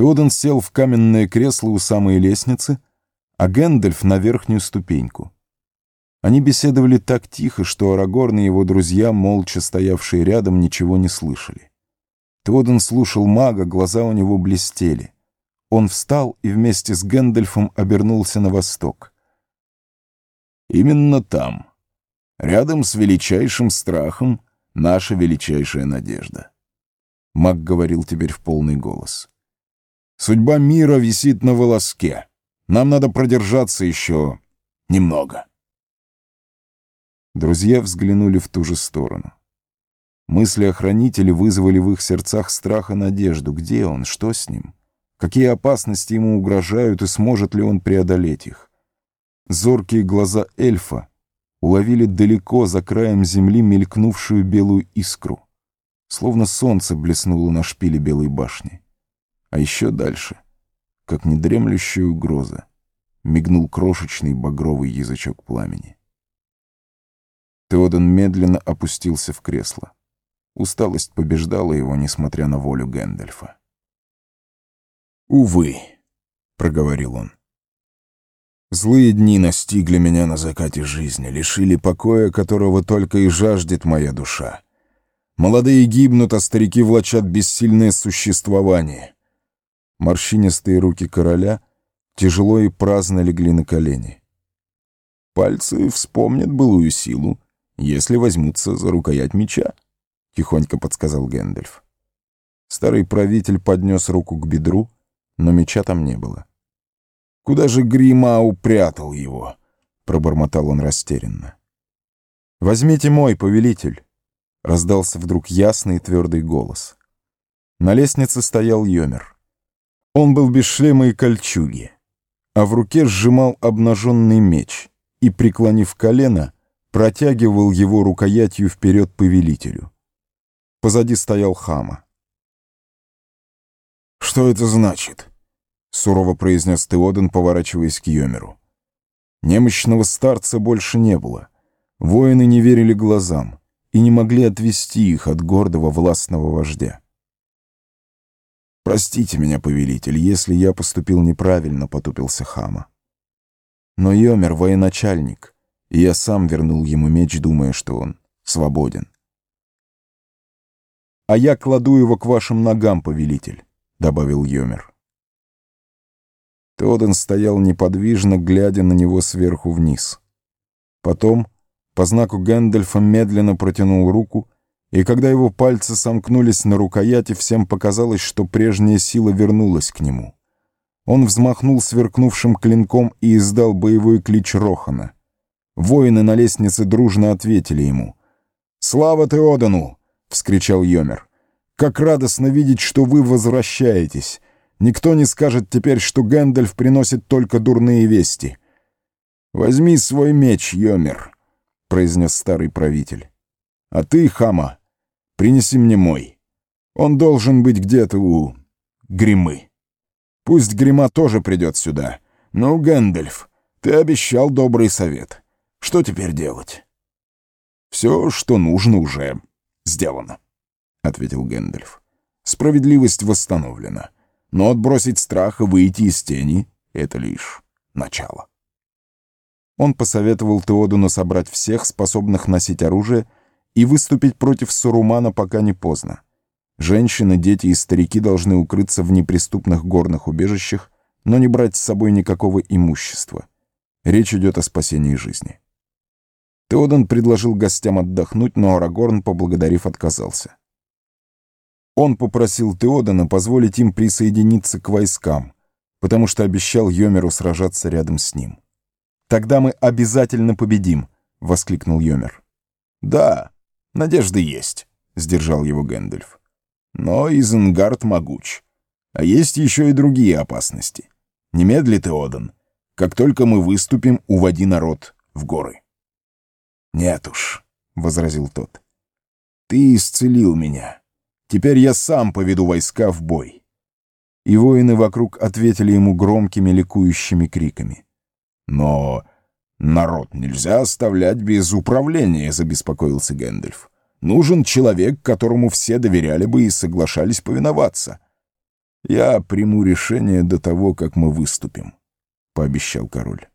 Теоден сел в каменное кресло у самой лестницы, а Гэндальф на верхнюю ступеньку. Они беседовали так тихо, что Арагорн и его друзья, молча стоявшие рядом, ничего не слышали. Теоден слушал мага, глаза у него блестели. Он встал и вместе с Гэндальфом обернулся на восток. «Именно там, рядом с величайшим страхом, наша величайшая надежда». Маг говорил теперь в полный голос. «Судьба мира висит на волоске. Нам надо продержаться еще немного». Друзья взглянули в ту же сторону. Мысли о хранителе вызвали в их сердцах страх и надежду. Где он? Что с ним? Какие опасности ему угрожают и сможет ли он преодолеть их? Зоркие глаза эльфа уловили далеко за краем земли мелькнувшую белую искру. Словно солнце блеснуло на шпиле белой башни. А еще дальше, как недремлющая угроза, мигнул крошечный багровый язычок пламени. Теоден медленно опустился в кресло. Усталость побеждала его, несмотря на волю Гэндальфа. «Увы», — проговорил он. «Злые дни настигли меня на закате жизни, лишили покоя, которого только и жаждет моя душа. Молодые гибнут, а старики влачат бессильное существование». Морщинистые руки короля тяжело и праздно легли на колени. Пальцы вспомнят былую силу, если возьмутся за рукоять меча», — тихонько подсказал Гэндальф. Старый правитель поднес руку к бедру, но меча там не было. «Куда же Грима упрятал его?» — пробормотал он растерянно. «Возьмите мой, повелитель!» — раздался вдруг ясный и твердый голос. На лестнице стоял Йомер. Он был без шлема и кольчуги, а в руке сжимал обнаженный меч и, преклонив колено, протягивал его рукоятью вперед повелителю. Позади стоял Хама. «Что это значит?» — сурово произнес Теоден, поворачиваясь к Йомеру. Немощного старца больше не было. Воины не верили глазам и не могли отвести их от гордого властного вождя. «Простите меня, повелитель, если я поступил неправильно», — потупился Хама. «Но Йомер — военачальник» и я сам вернул ему меч, думая, что он свободен. «А я кладу его к вашим ногам, повелитель», — добавил Йомер. Теоден стоял неподвижно, глядя на него сверху вниз. Потом, по знаку Гэндальфа, медленно протянул руку, и когда его пальцы сомкнулись на рукояти, всем показалось, что прежняя сила вернулась к нему. Он взмахнул сверкнувшим клинком и издал боевой клич Рохана — Воины на лестнице дружно ответили ему. «Слава Теодану!» — вскричал Йомер. «Как радостно видеть, что вы возвращаетесь! Никто не скажет теперь, что Гэндальф приносит только дурные вести». «Возьми свой меч, Йомер», — произнес старый правитель. «А ты, Хама, принеси мне мой. Он должен быть где-то у Гримы. Пусть Грима тоже придет сюда. Но, Гэндальф, ты обещал добрый совет». Что теперь делать? Все, что нужно, уже сделано, — ответил Гэндальф. Справедливость восстановлена, но отбросить страх и выйти из тени — это лишь начало. Он посоветовал Теодуну собрать всех, способных носить оружие, и выступить против Сарумана, пока не поздно. Женщины, дети и старики должны укрыться в неприступных горных убежищах, но не брать с собой никакого имущества. Речь идет о спасении жизни. Теоден предложил гостям отдохнуть, но Арагорн, поблагодарив, отказался. Он попросил Теодена позволить им присоединиться к войскам, потому что обещал Йомеру сражаться рядом с ним. «Тогда мы обязательно победим!» — воскликнул Йомер. «Да, надежды есть», — сдержал его Гэндальф. «Но Изенгард могуч. А есть еще и другие опасности. Немедли, Теоден. Как только мы выступим, уводи народ в горы». «Нет уж», — возразил тот. «Ты исцелил меня. Теперь я сам поведу войска в бой». И воины вокруг ответили ему громкими ликующими криками. «Но народ нельзя оставлять без управления», — забеспокоился Гэндальф. «Нужен человек, которому все доверяли бы и соглашались повиноваться». Я приму решение до того, как мы выступим, — пообещал король.